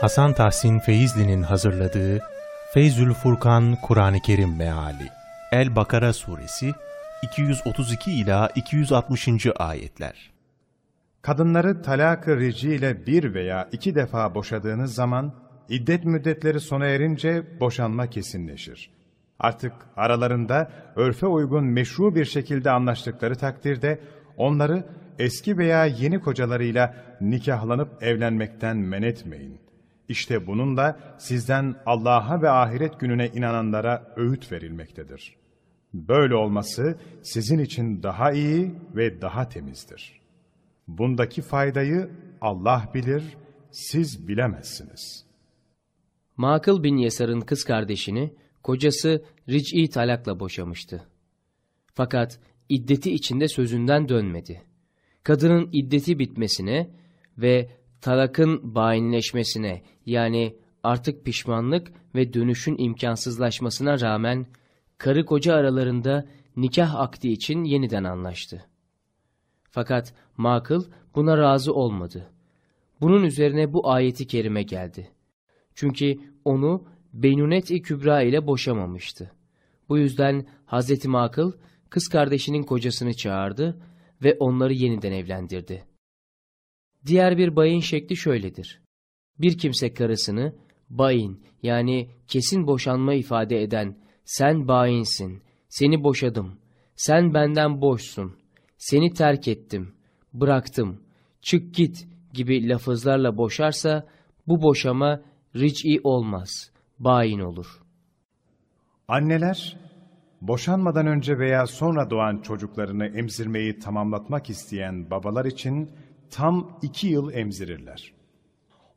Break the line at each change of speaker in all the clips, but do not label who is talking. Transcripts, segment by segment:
Hasan Tahsin Feyzli'nin hazırladığı Feyzül Furkan Kur'an-ı Kerim Meali El-Bakara Suresi 232 ila 260. ayetler.
Kadınları talak-ı rici ile bir veya iki defa boşadığınız zaman iddet müddetleri sona erince boşanma kesinleşir. Artık aralarında örfe uygun meşru bir şekilde anlaştıkları takdirde onları eski veya yeni kocalarıyla nikahlanıp evlenmekten men etmeyin. İşte bununla sizden Allah'a ve ahiret gününe inananlara öğüt verilmektedir. Böyle olması sizin için daha iyi ve daha temizdir. Bundaki faydayı Allah bilir, siz bilemezsiniz.
Makıl bin Yesar'ın kız kardeşini kocası Ric'i talakla boşamıştı. Fakat iddeti içinde sözünden dönmedi. Kadının iddeti bitmesine ve talakın bayinleşmesine yani artık pişmanlık ve dönüşün imkansızlaşmasına rağmen karı koca aralarında nikah akdi için yeniden anlaştı. Fakat Makıl buna razı olmadı. Bunun üzerine bu ayeti kerime geldi. Çünkü onu Beynunet-i Kübra ile boşamamıştı. Bu yüzden Hazreti Makıl kız kardeşinin kocasını çağırdı ve onları yeniden evlendirdi. Diğer bir bayin şekli şöyledir. Bir kimse karısını bayin yani kesin boşanma ifade eden sen bayinsin, seni boşadım, sen benden boşsun, seni terk ettim, bıraktım, çık git gibi lafızlarla boşarsa bu boşama ric'i olmaz, bayin olur.
Anneler, boşanmadan önce veya sonra doğan çocuklarını emzirmeyi tamamlatmak isteyen babalar için tam iki yıl emzirirler.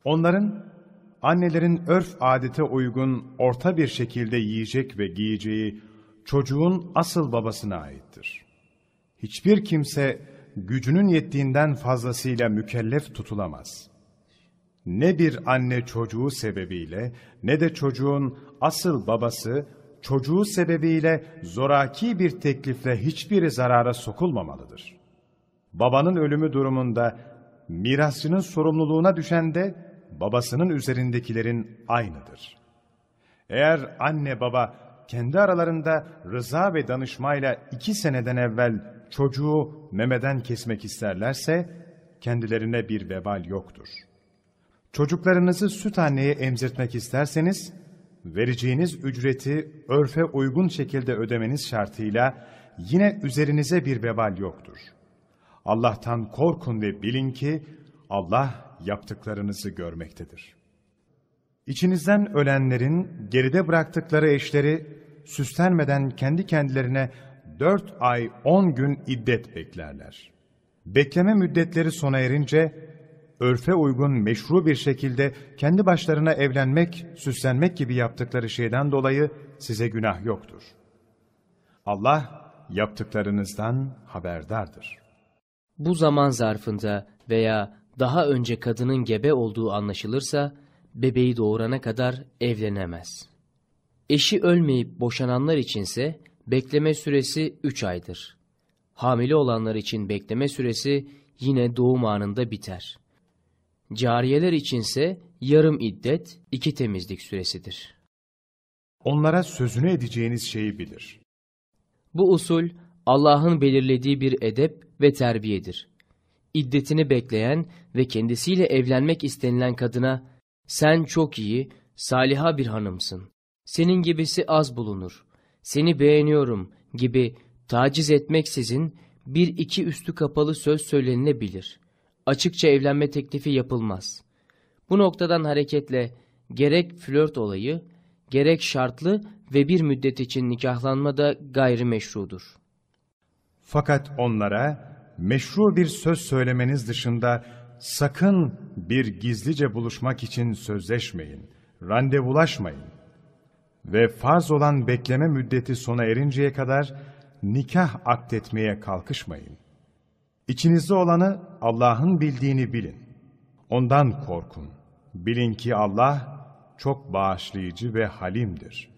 Onların, annelerin örf adete uygun orta bir şekilde yiyecek ve giyeceği çocuğun asıl babasına aittir. Hiçbir kimse gücünün yettiğinden fazlasıyla mükellef tutulamaz. Ne bir anne çocuğu sebebiyle ne de çocuğun asıl babası çocuğu sebebiyle zoraki bir teklifle hiçbiri zarara sokulmamalıdır. Babanın ölümü durumunda mirasçının sorumluluğuna düşen de babasının üzerindekilerin aynıdır. Eğer anne baba kendi aralarında rıza ve danışmayla iki seneden evvel çocuğu memeden kesmek isterlerse kendilerine bir vebal yoktur. Çocuklarınızı süt anneye emzirtmek isterseniz vereceğiniz ücreti örfe uygun şekilde ödemeniz şartıyla yine üzerinize bir vebal yoktur. Allah'tan korkun ve bilin ki Allah yaptıklarınızı görmektedir. İçinizden ölenlerin geride bıraktıkları eşleri süslenmeden kendi kendilerine dört ay on gün iddet beklerler. Bekleme müddetleri sona erince örfe uygun meşru bir şekilde kendi başlarına evlenmek, süslenmek gibi yaptıkları şeyden dolayı size günah yoktur. Allah yaptıklarınızdan haberdardır.
Bu zaman zarfında veya daha önce kadının gebe olduğu anlaşılırsa, bebeği doğurana kadar evlenemez. Eşi ölmeyip boşananlar içinse bekleme süresi 3 aydır. Hamile olanlar için bekleme süresi yine doğum anında biter. Cariyeler içinse yarım iddet iki temizlik süresidir.
Onlara sözünü edeceğiniz şeyi bilir.
Bu usul Allah'ın belirlediği bir edep ve terbiyedir. İddetini bekleyen ve kendisiyle evlenmek istenilen kadına sen çok iyi, saliha bir hanımsın. Senin gibisi az bulunur. Seni beğeniyorum gibi taciz etmeksizin bir iki üstü kapalı söz söylenilebilir açıkça evlenme teklifi yapılmaz. Bu noktadan hareketle gerek flört olayı, gerek şartlı ve bir müddet için nikahlanma da gayrimeşrudur.
Fakat onlara meşru bir söz söylemeniz dışında sakın bir gizlice buluşmak için sözleşmeyin, randevulaşmayın. Ve farz olan bekleme müddeti sona erinceye kadar nikah aktetmeye kalkışmayın. İçinizde olanı Allah'ın bildiğini bilin. Ondan korkun. Bilin ki Allah çok bağışlayıcı ve halimdir.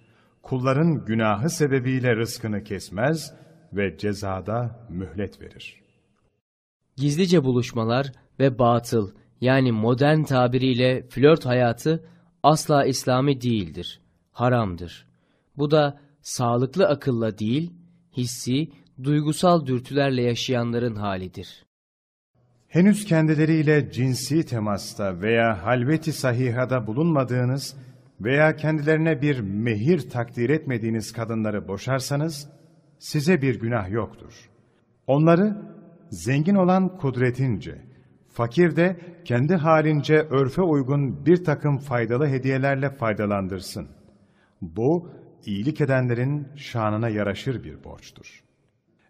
Kulların günahı sebebiyle rızkını kesmez ve cezada mühlet verir.
Gizlice buluşmalar ve batıl yani modern tabiriyle flört hayatı asla İslami değildir, haramdır. Bu da sağlıklı akılla değil, hissi, duygusal dürtülerle yaşayanların halidir.
Henüz kendileriyle cinsi temasta veya halveti sahihada bulunmadığınız veya kendilerine bir mehir takdir etmediğiniz kadınları boşarsanız, size bir günah yoktur. Onları zengin olan kudretince, fakir de kendi halince örfe uygun bir takım faydalı hediyelerle faydalandırsın. Bu, iyilik edenlerin şanına yaraşır bir borçtur.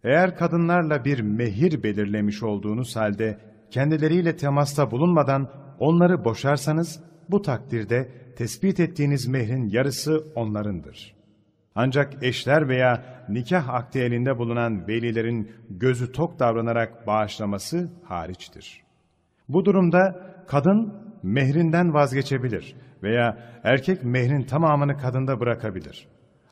Eğer kadınlarla bir mehir belirlemiş olduğunuz halde kendileriyle temasta bulunmadan onları boşarsanız, bu takdirde tespit ettiğiniz mehrin yarısı onlarındır. Ancak eşler veya nikah akdi elinde bulunan velilerin gözü tok davranarak bağışlaması hariçtir. Bu durumda kadın mehrinden vazgeçebilir veya erkek mehrin tamamını kadında bırakabilir.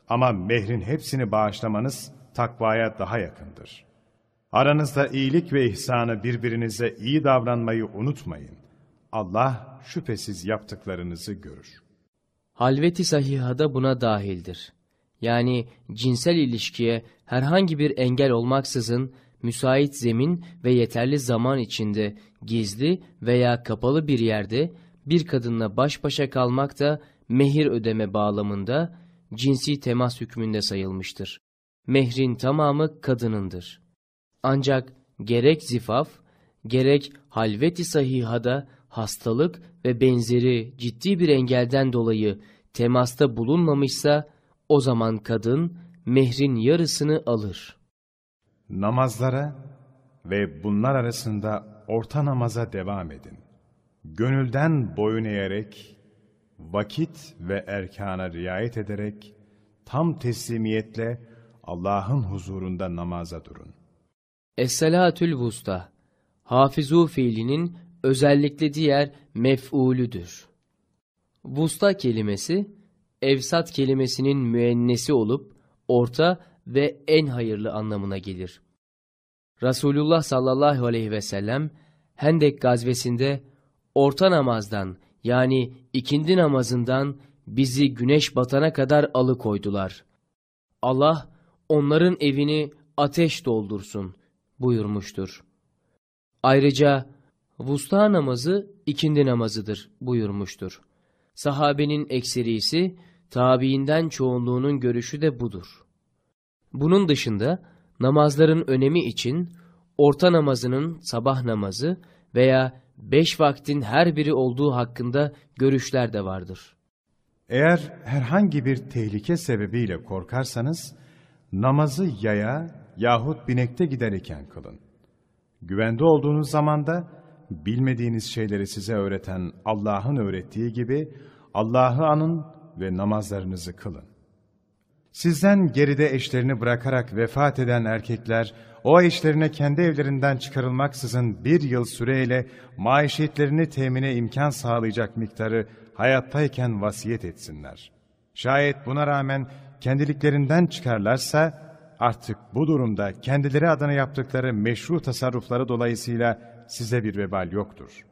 Ama mehrin hepsini bağışlamanız takvaya daha yakındır. Aranızda iyilik ve ihsanı birbirinize iyi davranmayı unutmayın. Allah şüphesiz yaptıklarınızı görür.
Halveti sahihada buna dahildir. Yani cinsel ilişkiye herhangi bir engel olmaksızın müsait zemin ve yeterli zaman içinde gizli veya kapalı bir yerde bir kadınla baş başa kalmak da mehir ödeme bağlamında cinsi temas hükmünde sayılmıştır. Mehrin tamamı kadınındır. Ancak gerek zifaf, gerek halveti sahihada hastalık ve benzeri ciddi bir engelden dolayı temasta bulunmamışsa o zaman kadın mehrin yarısını alır.
Namazlara ve bunlar arasında orta namaza devam edin. Gönülden boyun eğerek, vakit ve erkana riayet ederek, tam teslimiyetle Allah'ın huzurunda namaza durun.
Es-salatül vusta, hafizu fiilinin özellikle diğer mef'ulüdür. Vusta kelimesi, evsat kelimesinin müennesi olup, orta ve en hayırlı anlamına gelir. Resulullah sallallahu aleyhi ve sellem, Hendek gazvesinde, orta namazdan yani ikindi namazından bizi güneş batana kadar alıkoydular. Allah onların evini ateş doldursun buyurmuştur. Ayrıca vusta namazı ikindi namazıdır buyurmuştur. Sahabenin ekserisi, tabiinden çoğunluğunun görüşü de budur. Bunun dışında namazların önemi için orta namazının sabah namazı veya beş vaktin her biri olduğu hakkında görüşler de vardır.
Eğer herhangi bir tehlike sebebiyle korkarsanız, namazı yaya yahut binekte giderken kılın. Güvende olduğunuz zamanda bilmediğiniz şeyleri size öğreten Allah'ın öğrettiği gibi Allah'ı anın ve namazlarınızı kılın. Sizden geride eşlerini bırakarak vefat eden erkekler, o eşlerine kendi evlerinden çıkarılmaksızın bir yıl süreyle maişetlerini temine imkan sağlayacak miktarı hayattayken vasiyet etsinler. Şayet buna rağmen kendiliklerinden çıkarlarsa, artık bu durumda kendileri adına yaptıkları meşru tasarrufları dolayısıyla size bir vebal yoktur.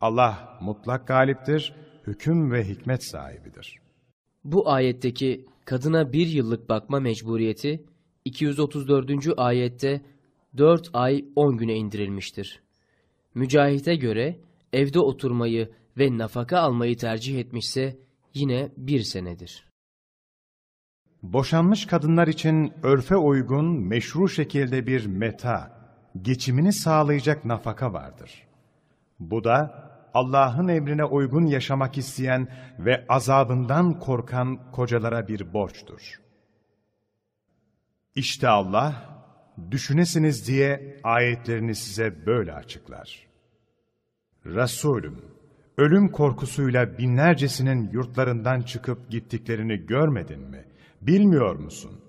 Allah mutlak galiptir, hüküm ve hikmet sahibidir.
Bu ayetteki kadına bir yıllık bakma mecburiyeti 234. ayette 4 ay 10 güne indirilmiştir. Mücahit'e göre evde oturmayı ve nafaka almayı tercih etmişse yine bir senedir.
Boşanmış kadınlar için örfe uygun, meşru şekilde bir meta, geçimini sağlayacak nafaka vardır. Bu da Allah'ın emrine uygun yaşamak isteyen ve azabından korkan kocalara bir borçtur. İşte Allah, düşünesiniz diye ayetlerini size böyle açıklar. Resulüm, ölüm korkusuyla binlercesinin yurtlarından çıkıp gittiklerini görmedin mi? Bilmiyor musun?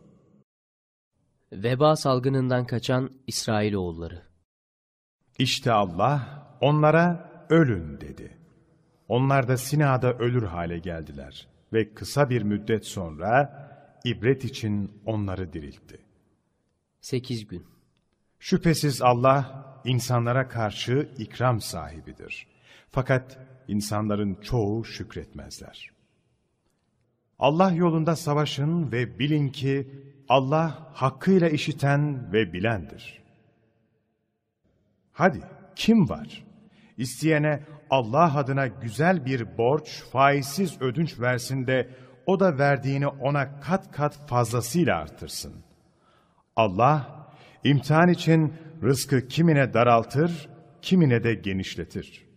Veba salgınından kaçan İsrailoğulları
İşte Allah onlara ölün dedi. Onlar da Sina'da ölür hale geldiler ve kısa bir müddet sonra ibret için onları diriltti.
8 gün
Şüphesiz Allah insanlara karşı ikram sahibidir. Fakat insanların çoğu şükretmezler. Allah yolunda savaşın ve bilin ki Allah hakkıyla işiten ve bilendir. Hadi kim var? İsteyene Allah adına güzel bir borç, faizsiz ödünç versin de o da verdiğini ona kat kat fazlasıyla artırsın. Allah imtihan için rızkı kimine daraltır, kimine de genişletir.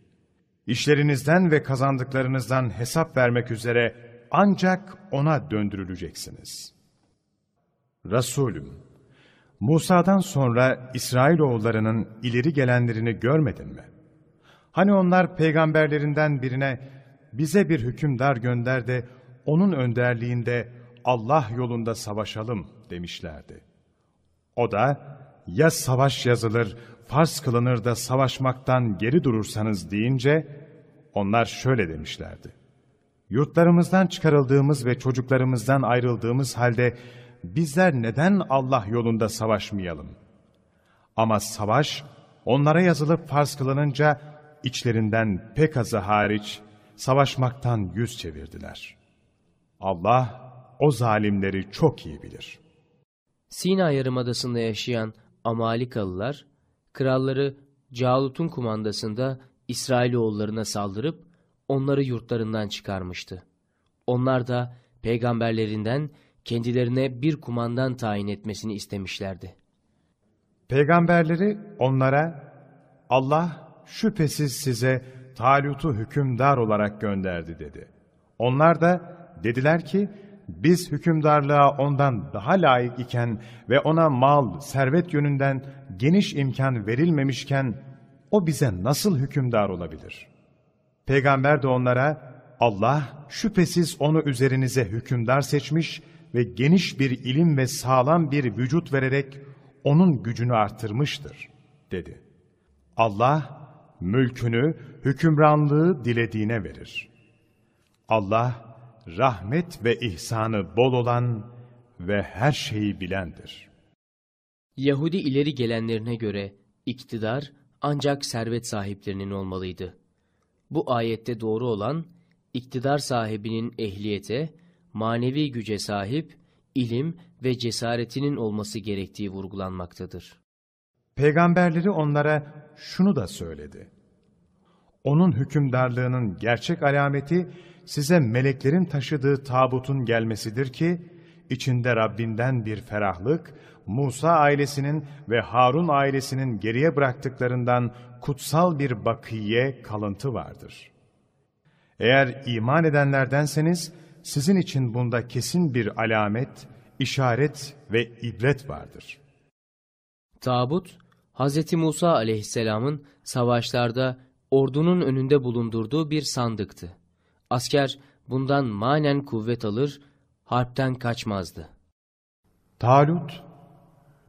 İşlerinizden ve kazandıklarınızdan hesap vermek üzere ancak ona döndürüleceksiniz. Resulüm, Musa'dan sonra İsrailoğullarının ileri gelenlerini görmedin mi? Hani onlar peygamberlerinden birine bize bir hükümdar gönder de onun önderliğinde Allah yolunda savaşalım demişlerdi. O da ya savaş yazılır, farz kılınır da savaşmaktan geri durursanız deyince onlar şöyle demişlerdi. Yurtlarımızdan çıkarıldığımız ve çocuklarımızdan ayrıldığımız halde bizler neden Allah yolunda savaşmayalım? Ama savaş onlara yazılıp farz kılınınca içlerinden pek azı hariç savaşmaktan yüz çevirdiler. Allah o zalimleri çok iyi bilir.
Sina Yarımadası'nda yaşayan Amalikalılar, kralları Calut'un kumandasında İsrailoğullarına saldırıp onları yurtlarından çıkarmıştı. Onlar da peygamberlerinden kendilerine bir kumandan tayin etmesini istemişlerdi.
Peygamberleri onlara Allah şüphesiz size Talut'u hükümdar olarak gönderdi dedi. Onlar da dediler ki biz hükümdarlığa ondan daha layık iken ve ona mal, servet yönünden geniş imkan verilmemişken o bize nasıl hükümdar olabilir? Peygamber de onlara Allah şüphesiz onu üzerinize hükümdar seçmiş ve geniş bir ilim ve sağlam bir vücut vererek onun gücünü artırmıştır, dedi. Allah mülkünü, hükümranlığı dilediğine verir. Allah rahmet ve ihsanı bol olan ve her şeyi bilendir.
Yahudi ileri gelenlerine göre iktidar ancak servet sahiplerinin olmalıydı. Bu ayette doğru olan iktidar sahibinin ehliyete, manevi güce sahip, ilim ve cesaretinin olması gerektiği vurgulanmaktadır.
Peygamberleri onlara şunu da söyledi. Onun hükümdarlığının gerçek alameti size meleklerin taşıdığı tabutun gelmesidir ki, içinde Rabbinden bir ferahlık, Musa ailesinin ve Harun ailesinin geriye bıraktıklarından kutsal bir bakiye kalıntı vardır. Eğer iman edenlerdenseniz, sizin için bunda kesin bir alamet, işaret ve ibret vardır.
Tabut, Hz. Musa aleyhisselamın savaşlarda ordunun önünde bulundurduğu bir sandıktı. Asker bundan manen kuvvet alır, harpten kaçmazdı.
Talut,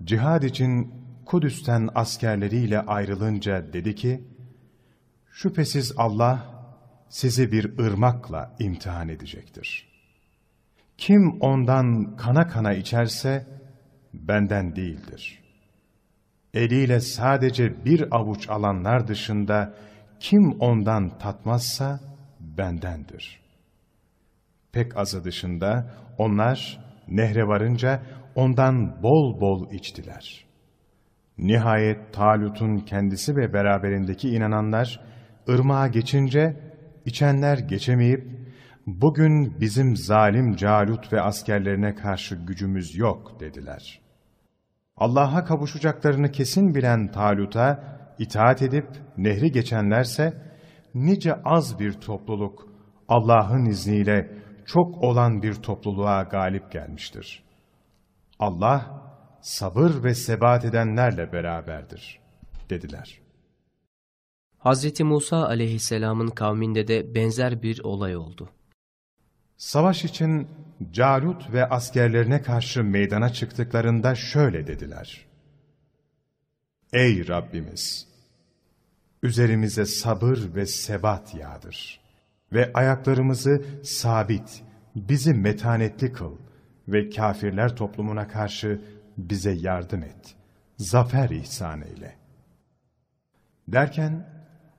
cihad için Kudüs'ten askerleriyle ayrılınca dedi ki, Şüphesiz Allah sizi bir ırmakla imtihan edecektir. Kim ondan kana kana içerse benden değildir. Eliyle sadece bir avuç alanlar dışında kim ondan tatmazsa bendendir. Pek azı dışında onlar nehre varınca ondan bol bol içtiler. Nihayet Talut'un kendisi ve beraberindeki inananlar ırmağa geçince içenler geçemeyip bugün bizim zalim Calut ve askerlerine karşı gücümüz yok dediler. Allah'a kavuşacaklarını kesin bilen Talut'a itaat edip nehri geçenlerse nice az bir topluluk Allah'ın izniyle çok olan bir topluluğa galip gelmiştir. Allah sabır ve sebat edenlerle beraberdir dediler.
Hz. Musa aleyhisselamın kavminde de benzer bir olay oldu.
Savaş için Calut ve askerlerine karşı meydana çıktıklarında şöyle dediler. Ey Rabbimiz! Üzerimize sabır ve sebat yağdır. Ve ayaklarımızı sabit, bizi metanetli kıl ve kafirler toplumuna karşı bize yardım et. Zafer ihsan eyle. Derken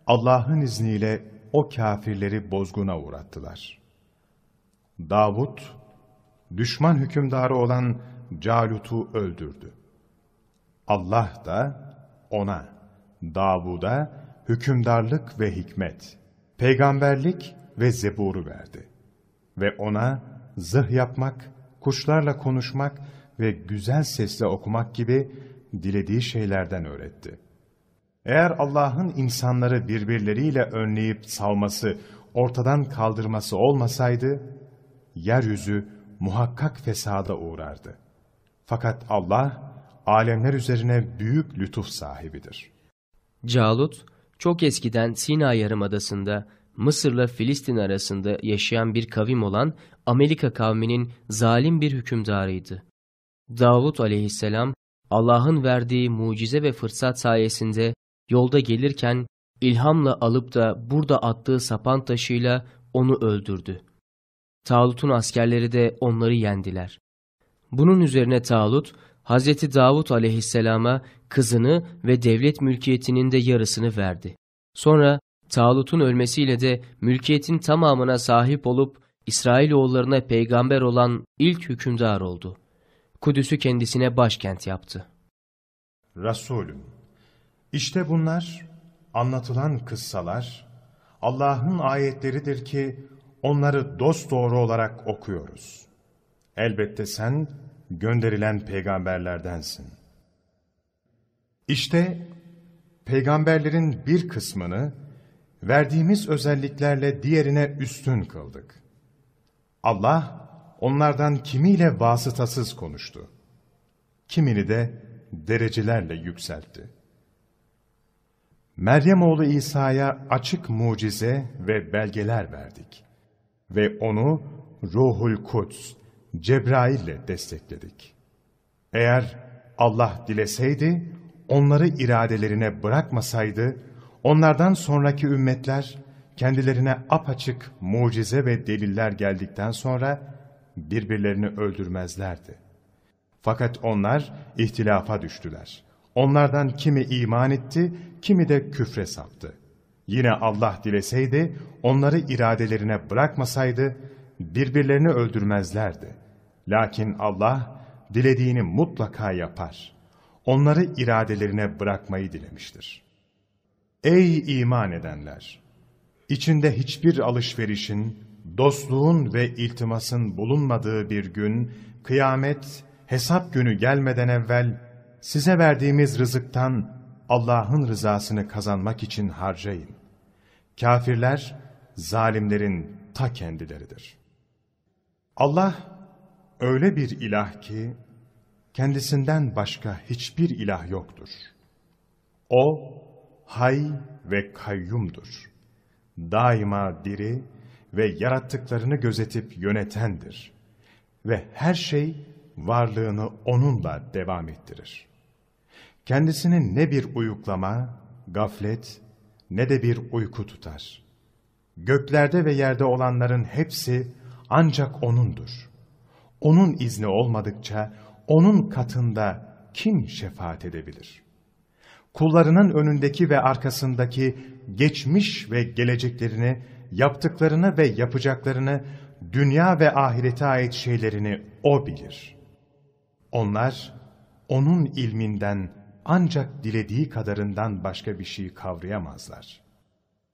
Allah'ın izniyle o kafirleri bozguna uğrattılar. Davud, düşman hükümdarı olan Calut'u öldürdü. Allah da ona, Davud'a hükümdarlık ve hikmet, peygamberlik ve zeburu verdi. Ve ona zırh yapmak, kuşlarla konuşmak ve güzel sesle okumak gibi dilediği şeylerden öğretti. Eğer Allah'ın insanları birbirleriyle önleyip salması, ortadan kaldırması olmasaydı, yeryüzü muhakkak fesada uğrardı. Fakat Allah, alemler üzerine büyük lütuf sahibidir.
Calut, çok eskiden Sina Yarımadası'nda Mısır'la Filistin arasında yaşayan bir kavim olan Amerika kavminin zalim bir hükümdarıydı. Davut aleyhisselam, Allah'ın verdiği mucize ve fırsat sayesinde yolda gelirken ilhamla alıp da burada attığı sapan taşıyla onu öldürdü. Talut'un askerleri de onları yendiler. Bunun üzerine Talut, Hz. Davut aleyhisselama kızını ve devlet mülkiyetinin de yarısını verdi. Sonra Talut'un ölmesiyle de mülkiyetin tamamına sahip olup İsrailoğullarına peygamber olan ilk hükümdar oldu. Kudüs'ü kendisine başkent yaptı.
Resulüm, işte bunlar anlatılan kıssalar Allah'ın ayetleridir ki onları dosdoğru olarak okuyoruz. Elbette sen gönderilen peygamberlerdensin. İşte peygamberlerin bir kısmını verdiğimiz özelliklerle diğerine üstün kıldık. Allah onlardan kimiyle vasıtasız konuştu. Kimini de derecelerle yükseltti. Meryem oğlu İsa'ya açık mucize ve belgeler verdik. Ve onu Ruhul Kuds, Cebrail ile destekledik. Eğer Allah dileseydi, onları iradelerine bırakmasaydı, onlardan sonraki ümmetler kendilerine apaçık mucize ve deliller geldikten sonra birbirlerini öldürmezlerdi. Fakat onlar ihtilafa düştüler. Onlardan kimi iman etti, kimi de küfre saptı. Yine Allah dileseydi, onları iradelerine bırakmasaydı, birbirlerini öldürmezlerdi. Lakin Allah, dilediğini mutlaka yapar. Onları iradelerine bırakmayı dilemiştir. Ey iman edenler! İçinde hiçbir alışverişin, dostluğun ve iltimasın bulunmadığı bir gün, kıyamet, hesap günü gelmeden evvel, size verdiğimiz rızıktan Allah'ın rızasını kazanmak için harcayın. Kafirler, zalimlerin ta kendileridir. Allah, öyle bir ilah ki, kendisinden başka hiçbir ilah yoktur. O, hay ve kayyumdur. Daima diri ve yarattıklarını gözetip yönetendir. Ve her şey varlığını onunla devam ettirir. Kendisini ne bir uyuklama, gaflet ne de bir uyku tutar. Göklerde ve yerde olanların hepsi ancak O'nundur. O'nun izni olmadıkça O'nun katında kim şefaat edebilir? Kullarının önündeki ve arkasındaki geçmiş ve geleceklerini, yaptıklarını ve yapacaklarını, dünya ve ahirete ait şeylerini O bilir. Onlar, O'nun ilminden ancak dilediği kadarından başka bir şey kavrayamazlar.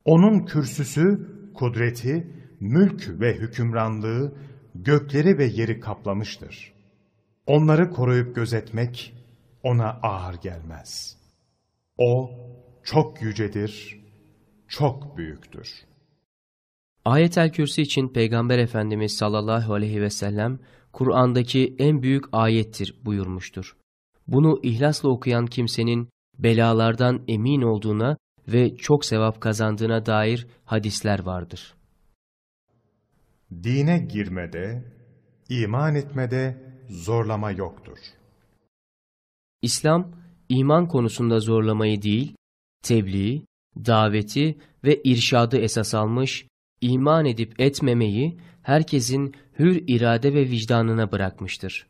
Onun kürsüsü, kudreti, mülk ve hükümranlığı gökleri ve yeri kaplamıştır. Onları koruyup gözetmek ona ağır gelmez. O çok yücedir, çok büyüktür.
Ayet-el Kürsi için Peygamber Efendimiz sallallahu aleyhi ve sellem Kur'an'daki en büyük ayettir buyurmuştur. Bunu ihlasla okuyan kimsenin belalardan emin olduğuna ve çok sevap kazandığına dair hadisler vardır.
Dine girmede, iman etmede zorlama yoktur.
İslam, iman konusunda zorlamayı değil, tebliği, daveti ve irşadı esas almış, iman edip etmemeyi herkesin hür irade ve vicdanına bırakmıştır.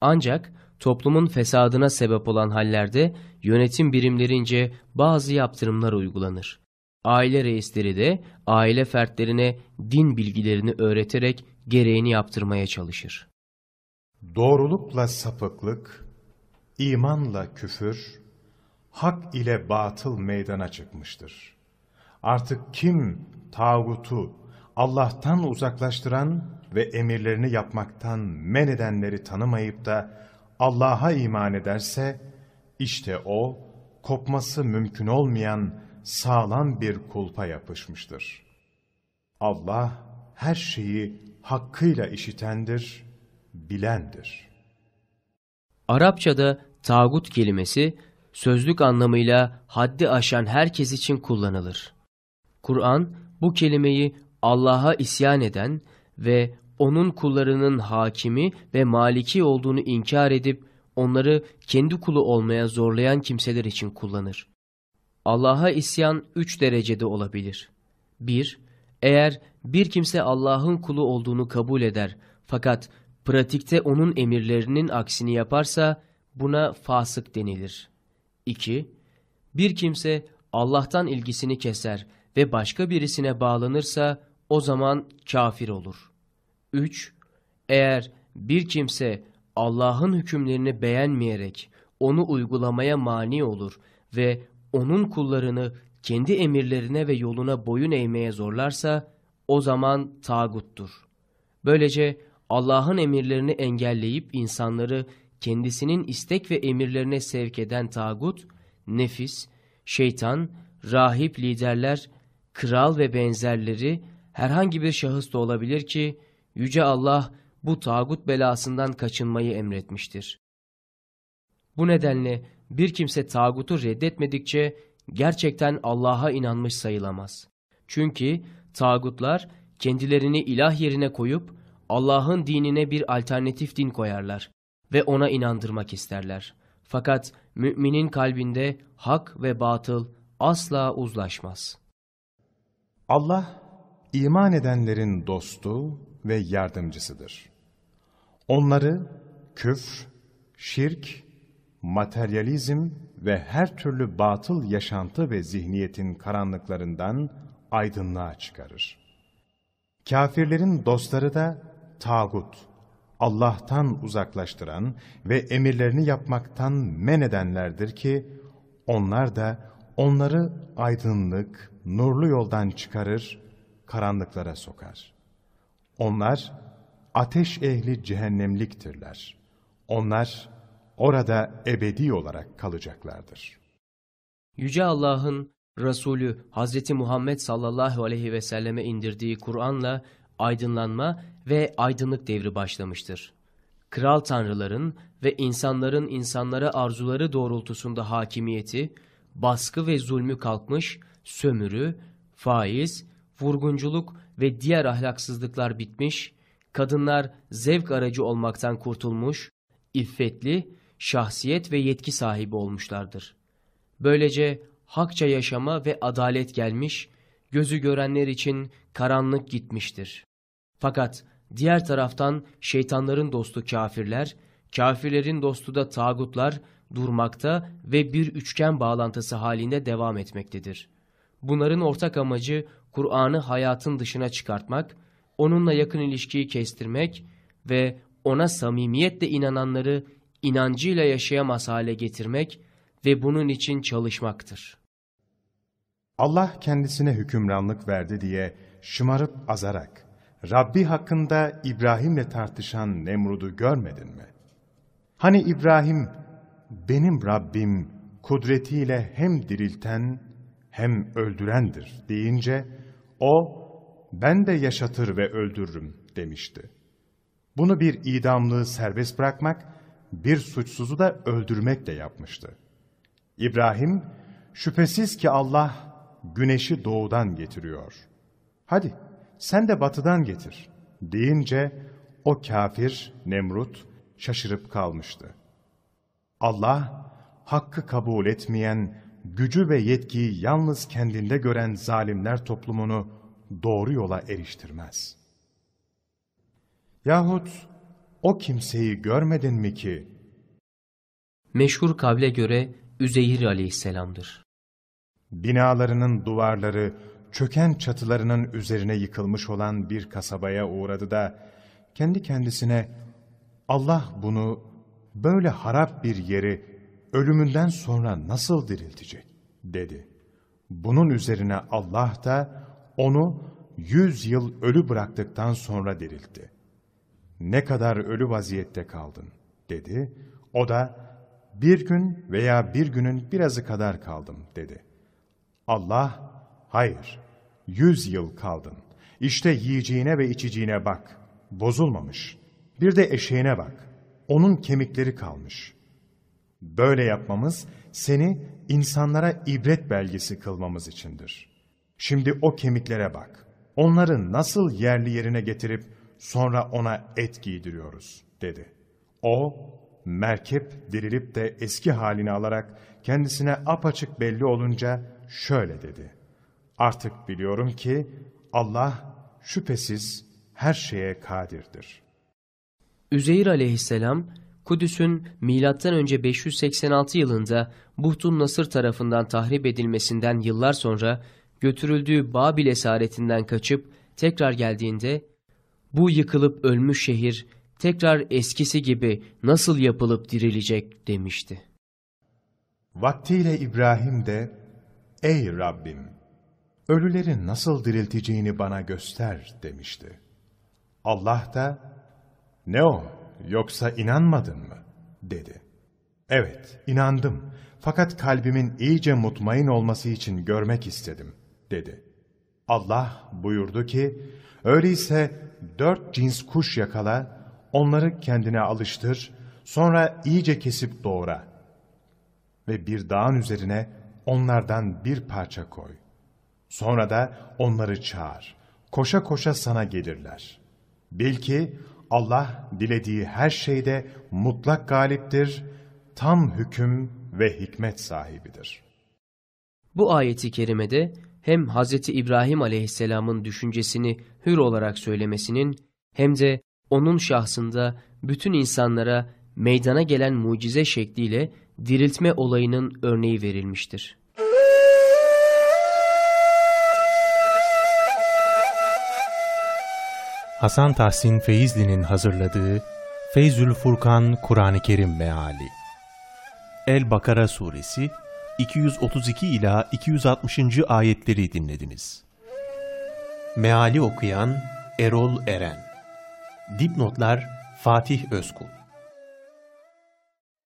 Ancak toplumun fesadına sebep olan hallerde yönetim birimlerince bazı yaptırımlar uygulanır. Aile reisleri de aile fertlerine din bilgilerini öğreterek gereğini yaptırmaya çalışır.
Doğrulukla sapıklık, imanla küfür, hak ile batıl meydana çıkmıştır. Artık kim tağutu Allah'tan uzaklaştıran ve emirlerini yapmaktan men edenleri tanımayıp da Allah'a iman ederse, işte o, kopması mümkün olmayan sağlam bir kulpa yapışmıştır. Allah her şeyi hakkıyla işitendir, bilendir.
Arapçada tağut kelimesi sözlük anlamıyla haddi aşan herkes için kullanılır. Kur'an bu kelimeyi Allah'a isyan eden ve onun kullarının hakimi ve maliki olduğunu inkar edip onları kendi kulu olmaya zorlayan kimseler için kullanır. Allah'a isyan üç derecede olabilir. 1. Eğer bir kimse Allah'ın kulu olduğunu kabul eder fakat pratikte onun emirlerinin aksini yaparsa buna fasık denilir. 2. Bir kimse Allah'tan ilgisini keser ve başka birisine bağlanırsa o zaman kafir olur. 3. Eğer bir kimse Allah'ın hükümlerini beğenmeyerek onu uygulamaya mani olur ve onun kullarını kendi emirlerine ve yoluna boyun eğmeye zorlarsa o zaman tağuttur. Böylece Allah'ın emirlerini engelleyip insanları kendisinin istek ve emirlerine sevk eden tağut, nefis, şeytan, rahip liderler, kral ve benzerleri herhangi bir şahıs da olabilir ki Yüce Allah bu tağut belasından kaçınmayı emretmiştir. Bu nedenle bir kimse tağutu reddetmedikçe gerçekten Allah'a inanmış sayılamaz. Çünkü tağutlar kendilerini ilah yerine koyup Allah'ın dinine bir alternatif din koyarlar ve ona inandırmak isterler. Fakat müminin kalbinde hak ve batıl asla uzlaşmaz.
Allah, iman edenlerin dostu ve yardımcısıdır. Onları küfr, şirk, materyalizm ve her türlü batıl yaşantı ve zihniyetin karanlıklarından aydınlığa çıkarır. Kafirlerin dostları da tağut, Allah'tan uzaklaştıran ve emirlerini yapmaktan men edenlerdir ki, onlar da onları aydınlık, nurlu yoldan çıkarır, karanlıklara sokar. Onlar ateş ehli cehennemliktirler. Onlar orada ebedi olarak kalacaklardır.
Yüce Allah'ın Resulü Hazreti Muhammed sallallahu aleyhi ve selleme indirdiği Kur'an'la aydınlanma ve aydınlık devri başlamıştır. Kral tanrıların ve insanların insanlara arzuları doğrultusunda hakimiyeti, baskı ve zulmü kalkmış, sömürü, faiz, vurgunculuk ve diğer ahlaksızlıklar bitmiş, kadınlar zevk aracı olmaktan kurtulmuş, iffetli, şahsiyet ve yetki sahibi olmuşlardır. Böylece hakça yaşama ve adalet gelmiş, gözü görenler için karanlık gitmiştir. Fakat diğer taraftan şeytanların dostu kafirler, kafirlerin dostu da tağutlar durmakta ve bir üçgen bağlantısı halinde devam etmektedir. Bunların ortak amacı Kur'an'ı hayatın dışına çıkartmak, onunla yakın ilişkiyi kestirmek ve ona samimiyetle inananları inancıyla yaşayamaz hale getirmek ve bunun için çalışmaktır.
Allah kendisine hükümranlık verdi diye şımarıp azarak, Rabbi hakkında İbrahim'le tartışan Nemrud'u görmedin mi? Hani İbrahim, benim Rabbim kudretiyle hem dirilten hem öldürendir deyince, o, ben de yaşatır ve öldürürüm demişti. Bunu bir idamlığı serbest bırakmak, bir suçsuzu da öldürmekle yapmıştı. İbrahim, şüphesiz ki Allah güneşi doğudan getiriyor. Hadi sen de batıdan getir deyince o kafir Nemrut şaşırıp kalmıştı. Allah hakkı kabul etmeyen, gücü ve yetkiyi yalnız kendinde gören zalimler toplumunu doğru yola eriştirmez. Yahut o kimseyi görmedin mi ki?
Meşhur kavle göre Üzeyir aleyhisselamdır.
Binalarının duvarları, çöken çatılarının üzerine yıkılmış olan bir kasabaya uğradı da, kendi kendisine, Allah bunu böyle harap bir yeri ölümünden sonra nasıl diriltecek? dedi. Bunun üzerine Allah da onu yüz yıl ölü bıraktıktan sonra diriltti. Ne kadar ölü vaziyette kaldın? dedi. O da bir gün veya bir günün birazı kadar kaldım dedi. Allah, hayır, yüz yıl kaldın. İşte yiyeceğine ve içeceğine bak, bozulmamış. Bir de eşeğine bak, onun kemikleri kalmış. Böyle yapmamız seni insanlara ibret belgesi kılmamız içindir. Şimdi o kemiklere bak. Onları nasıl yerli yerine getirip sonra ona et giydiriyoruz, dedi. O, merkep dirilip de eski halini alarak kendisine apaçık belli olunca şöyle dedi. Artık biliyorum ki Allah şüphesiz her şeye kadirdir.
Üzeyir aleyhisselam, Kudüs'ün M.Ö. 586 yılında Buhtun Nasır tarafından tahrip edilmesinden yıllar sonra götürüldüğü Babil esaretinden kaçıp tekrar geldiğinde, bu yıkılıp ölmüş şehir tekrar eskisi gibi nasıl yapılıp dirilecek demişti.
Vaktiyle İbrahim de, Ey Rabbim! Ölüleri nasıl dirilteceğini bana göster demişti. Allah da, Ne o, yoksa inanmadın mı? dedi. Evet, inandım. Fakat kalbimin iyice mutmain olması için görmek istedim, dedi. Allah buyurdu ki, öyleyse dört cins kuş yakala, onları kendine alıştır, sonra iyice kesip doğra ve bir dağın üzerine onlardan bir parça koy. Sonra da onları çağır. Koşa koşa sana gelirler. Bil ki Allah dilediği her şeyde mutlak galiptir, tam hüküm ve hikmet sahibidir.
Bu ayeti kerimede hem Hz. İbrahim aleyhisselamın düşüncesini hür olarak söylemesinin hem de onun şahsında bütün insanlara meydana gelen mucize şekliyle diriltme olayının örneği verilmiştir.
Hasan Tahsin Feyzli'nin hazırladığı Feyzül Furkan Kur'an-ı Kerim Meali El-Bakara Suresi 232 ila 260. ayetleri dinlediniz. Meali okuyan Erol Eren Dipnotlar Fatih Özkul